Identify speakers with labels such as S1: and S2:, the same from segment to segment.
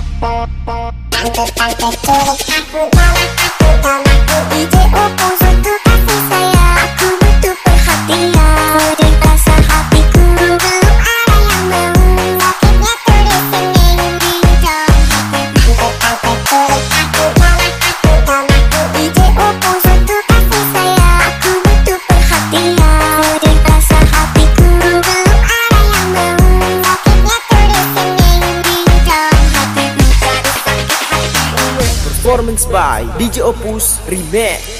S1: Aku takut aku tolak aku tolak aku tolak Aku by DJ Opus Remix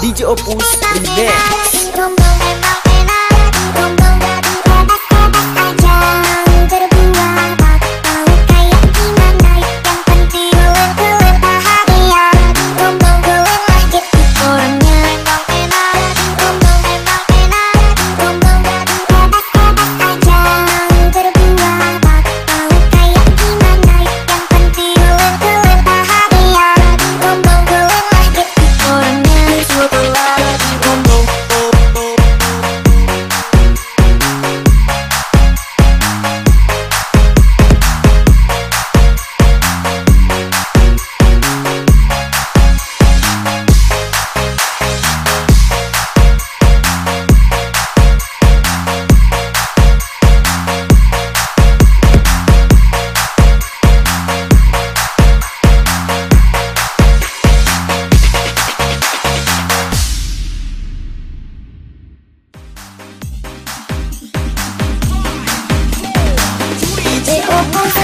S1: DJ Opus Remix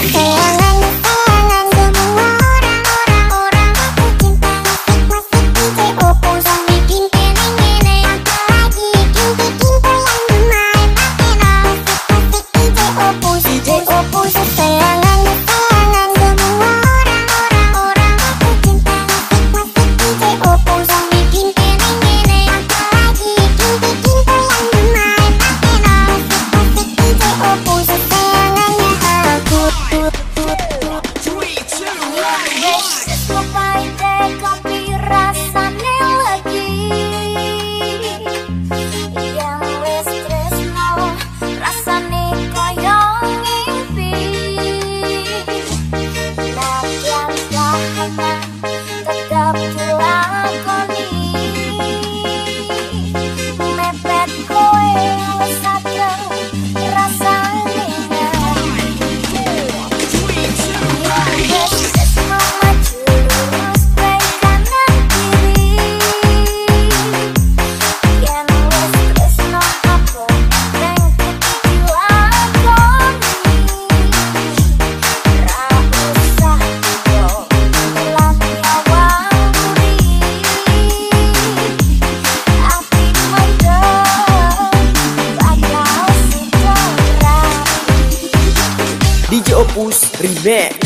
S1: say I love back.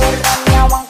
S1: cười gần nhau bằng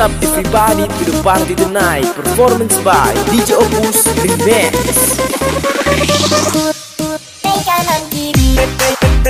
S1: up everybody to the party tonight. Performance by DJ Opus Remix. Kanan kiri kanan